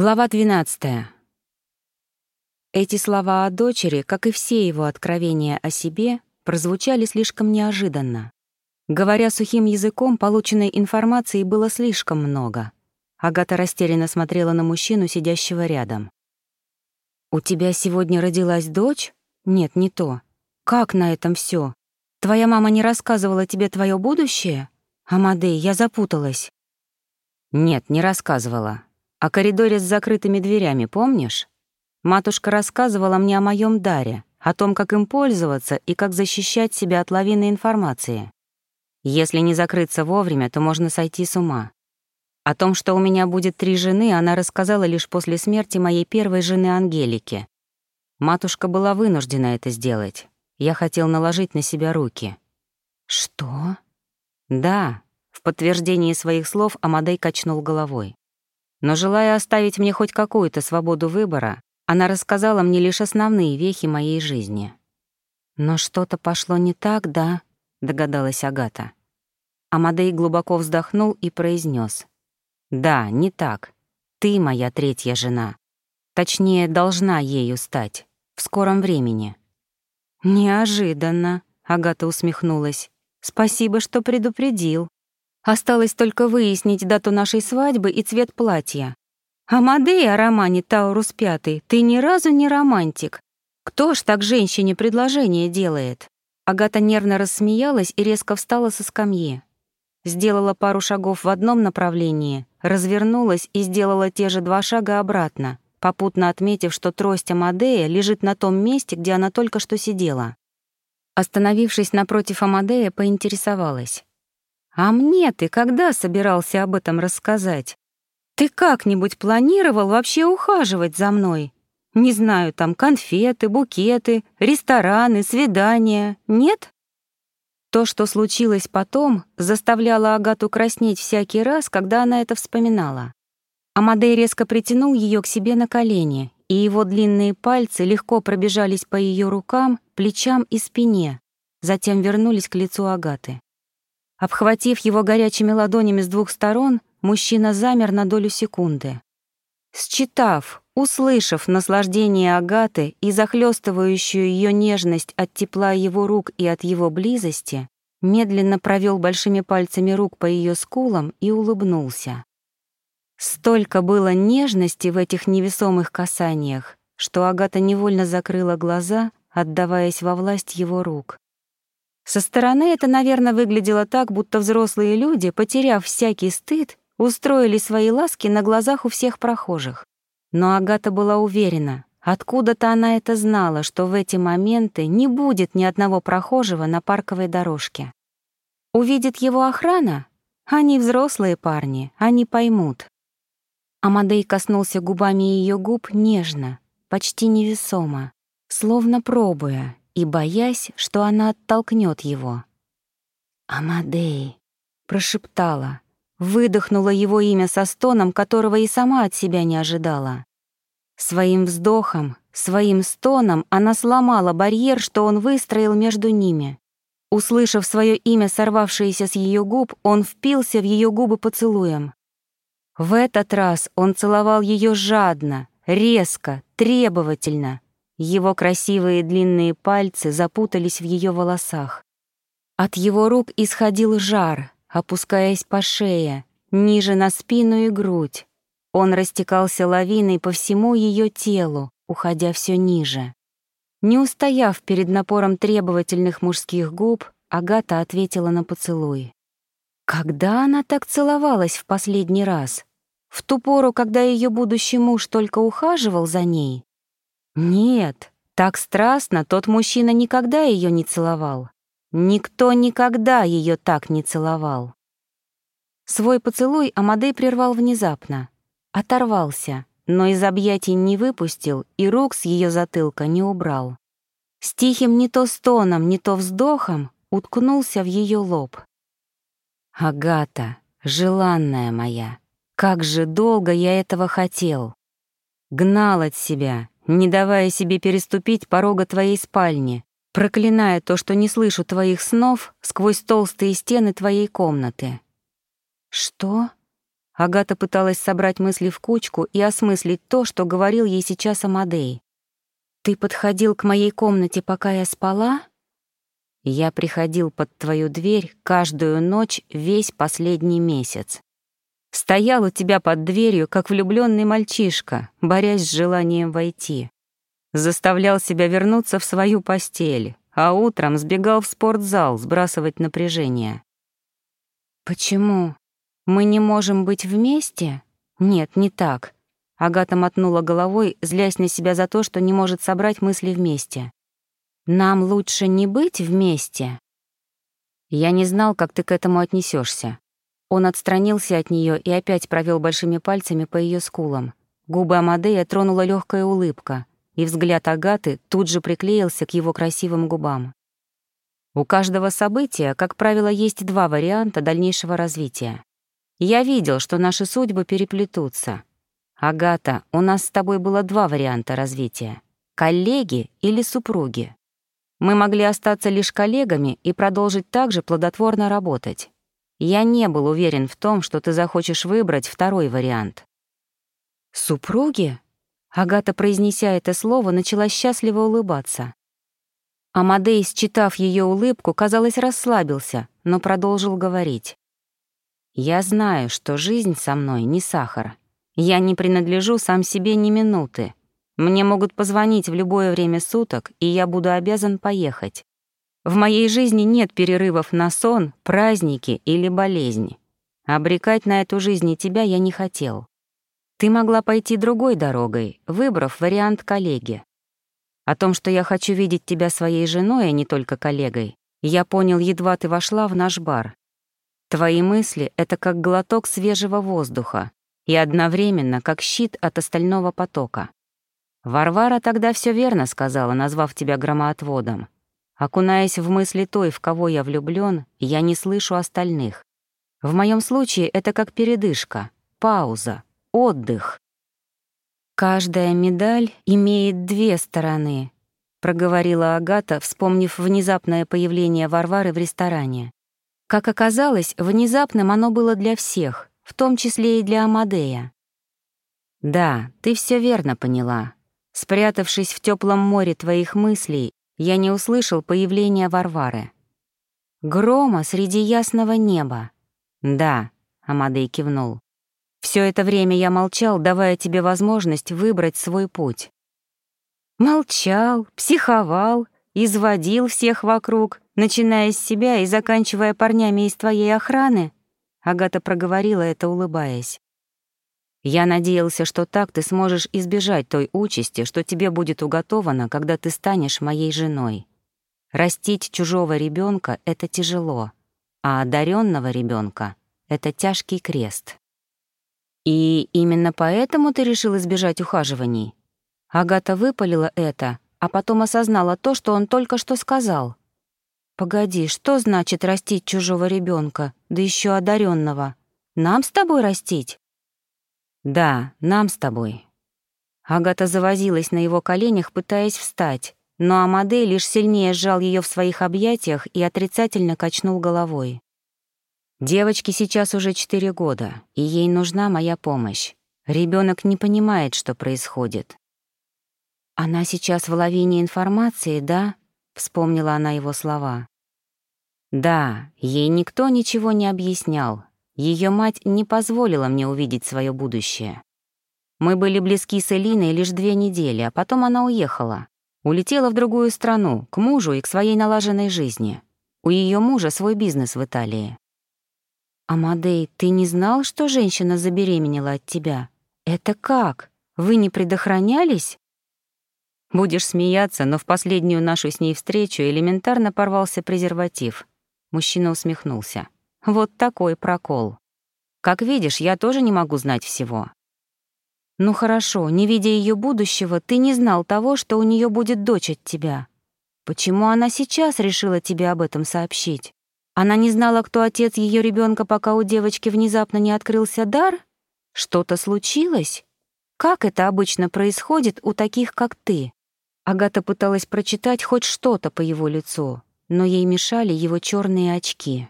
Глава 12. Эти слова о дочери, как и все его откровения о себе, прозвучали слишком неожиданно. Говоря сухим языком, полученной информации было слишком много. Агата растерянно смотрела на мужчину, сидящего рядом. «У тебя сегодня родилась дочь? Нет, не то. Как на этом все? Твоя мама не рассказывала тебе твое будущее? Амадей, я запуталась». «Нет, не рассказывала. О коридоре с закрытыми дверями, помнишь? Матушка рассказывала мне о моем даре, о том, как им пользоваться и как защищать себя от лавины информации. Если не закрыться вовремя, то можно сойти с ума. О том, что у меня будет три жены, она рассказала лишь после смерти моей первой жены Ангелики. Матушка была вынуждена это сделать. Я хотел наложить на себя руки. «Что?» «Да», — в подтверждении своих слов Амадей качнул головой. Но желая оставить мне хоть какую-то свободу выбора, она рассказала мне лишь основные вехи моей жизни. «Но что-то пошло не так, да?» — догадалась Агата. Амадей глубоко вздохнул и произнес: «Да, не так. Ты моя третья жена. Точнее, должна ею стать. В скором времени». «Неожиданно», — Агата усмехнулась. «Спасибо, что предупредил». Осталось только выяснить дату нашей свадьбы и цвет платья. Амадей о романе «Таурус Пятый» ты ни разу не романтик. Кто ж так женщине предложение делает? Агата нервно рассмеялась и резко встала со скамьи. Сделала пару шагов в одном направлении, развернулась и сделала те же два шага обратно, попутно отметив, что трость Амадея лежит на том месте, где она только что сидела. Остановившись напротив Амадея, поинтересовалась. А мне ты когда собирался об этом рассказать? Ты как-нибудь планировал вообще ухаживать за мной? Не знаю, там конфеты, букеты, рестораны, свидания. Нет? То, что случилось потом, заставляло Агату краснеть всякий раз, когда она это вспоминала. Амадей резко притянул ее к себе на колени, и его длинные пальцы легко пробежались по ее рукам, плечам и спине, затем вернулись к лицу Агаты. Обхватив его горячими ладонями с двух сторон, мужчина замер на долю секунды. Считав, услышав наслаждение Агаты и захлестывающую ее нежность от тепла его рук и от его близости, медленно провел большими пальцами рук по ее скулам и улыбнулся. Столько было нежности в этих невесомых касаниях, что Агата невольно закрыла глаза, отдаваясь во власть его рук. Со стороны это, наверное, выглядело так, будто взрослые люди, потеряв всякий стыд, устроили свои ласки на глазах у всех прохожих. Но Агата была уверена, откуда-то она это знала, что в эти моменты не будет ни одного прохожего на парковой дорожке. Увидит его охрана? Они взрослые парни, они поймут. Амадей коснулся губами ее губ нежно, почти невесомо, словно пробуя, и боясь, что она оттолкнет его. «Амадей», — прошептала, выдохнула его имя со стоном, которого и сама от себя не ожидала. Своим вздохом, своим стоном она сломала барьер, что он выстроил между ними. Услышав свое имя, сорвавшееся с ее губ, он впился в ее губы поцелуем. В этот раз он целовал ее жадно, резко, требовательно, его красивые длинные пальцы запутались в ее волосах. От его рук исходил жар, опускаясь по шее, ниже на спину и грудь. Он растекался лавиной по всему ее телу, уходя все ниже. Не устояв перед напором требовательных мужских губ, Агата ответила на поцелуй. Когда она так целовалась в последний раз? В ту пору, когда ее будущий муж только ухаживал за ней? Нет, так страстно тот мужчина никогда ее не целовал. Никто никогда ее так не целовал. Свой поцелуй Амадей прервал внезапно. Оторвался, но из объятий не выпустил и рук с ее затылка не убрал. С тихим не то стоном, не то вздохом уткнулся в ее лоб. «Агата, желанная моя, как же долго я этого хотел! Гнал от себя, не давая себе переступить порога твоей спальни, проклиная то, что не слышу твоих снов сквозь толстые стены твоей комнаты. Что? Агата пыталась собрать мысли в кучку и осмыслить то, что говорил ей сейчас Амадей. «Ты подходил к моей комнате, пока я спала?» «Я приходил под твою дверь каждую ночь весь последний месяц. Стоял у тебя под дверью, как влюбленный мальчишка, борясь с желанием войти. Заставлял себя вернуться в свою постель, а утром сбегал в спортзал сбрасывать напряжение. «Почему? Мы не можем быть вместе? Нет, не так». Агата мотнула головой, злясь на себя за то, что не может собрать мысли вместе. «Нам лучше не быть вместе?» Я не знал, как ты к этому отнесешься. Он отстранился от нее и опять провел большими пальцами по ее скулам. Губы Амадея тронула легкая улыбка и взгляд Агаты тут же приклеился к его красивым губам. У каждого события, как правило, есть два варианта дальнейшего развития. Я видел, что наши судьбы переплетутся. Агата, у нас с тобой было два варианта развития — коллеги или супруги. Мы могли остаться лишь коллегами и продолжить также плодотворно работать. Я не был уверен в том, что ты захочешь выбрать второй вариант. «Супруги?» Агата, произнеся это слово, начала счастливо улыбаться. Амадей, считав ее улыбку, казалось, расслабился, но продолжил говорить. «Я знаю, что жизнь со мной не сахар. Я не принадлежу сам себе ни минуты. Мне могут позвонить в любое время суток, и я буду обязан поехать. В моей жизни нет перерывов на сон, праздники или болезни. Обрекать на эту жизнь и тебя я не хотел. Ты могла пойти другой дорогой, выбрав вариант коллеги. О том, что я хочу видеть тебя своей женой, а не только коллегой, я понял, едва ты вошла в наш бар. Твои мысли — это как глоток свежего воздуха и одновременно как щит от остального потока. Варвара тогда все верно сказала, назвав тебя громоотводом. Окунаясь в мысли той, в кого я влюблён, я не слышу остальных. В моем случае это как передышка, пауза, отдых. «Каждая медаль имеет две стороны», — проговорила Агата, вспомнив внезапное появление Варвары в ресторане. Как оказалось, внезапным оно было для всех, в том числе и для Амадея. «Да, ты все верно поняла. Спрятавшись в теплом море твоих мыслей, я не услышал появления Варвары. Грома среди ясного неба. Да, Амадей кивнул. Все это время я молчал, давая тебе возможность выбрать свой путь. Молчал, психовал, изводил всех вокруг, начиная с себя и заканчивая парнями из твоей охраны. Агата проговорила это, улыбаясь. Я надеялся, что так ты сможешь избежать той участи, что тебе будет уготовано, когда ты станешь моей женой. Растить чужого ребенка это тяжело, а одаренного ребенка это тяжкий крест. И именно поэтому ты решил избежать ухаживаний? Агата выпалила это, а потом осознала то, что он только что сказал. Погоди, что значит растить чужого ребенка, да еще одаренного? Нам с тобой растить? Да, нам с тобой. Агата завозилась на его коленях, пытаясь встать, но Амадей лишь сильнее сжал ее в своих объятиях и отрицательно качнул головой. Девочке сейчас уже четыре года, и ей нужна моя помощь. Ребенок не понимает, что происходит. Она сейчас в лавине информации, да? Вспомнила она его слова. Да, ей никто ничего не объяснял. Ее мать не позволила мне увидеть свое будущее. Мы были близки с Элиной лишь две недели, а потом она уехала. Улетела в другую страну, к мужу и к своей налаженной жизни. У ее мужа свой бизнес в Италии. «Амадей, ты не знал, что женщина забеременела от тебя? Это как? Вы не предохранялись?» Будешь смеяться, но в последнюю нашу с ней встречу элементарно порвался презерватив. Мужчина усмехнулся. Вот такой прокол. Как видишь, я тоже не могу знать всего. Ну хорошо, не видя ее будущего, ты не знал того, что у нее будет дочь от тебя. Почему она сейчас решила тебе об этом сообщить? Она не знала, кто отец ее ребенка, пока у девочки внезапно не открылся дар? Что-то случилось? Как это обычно происходит у таких, как ты? Агата пыталась прочитать хоть что-то по его лицу, но ей мешали его черные очки.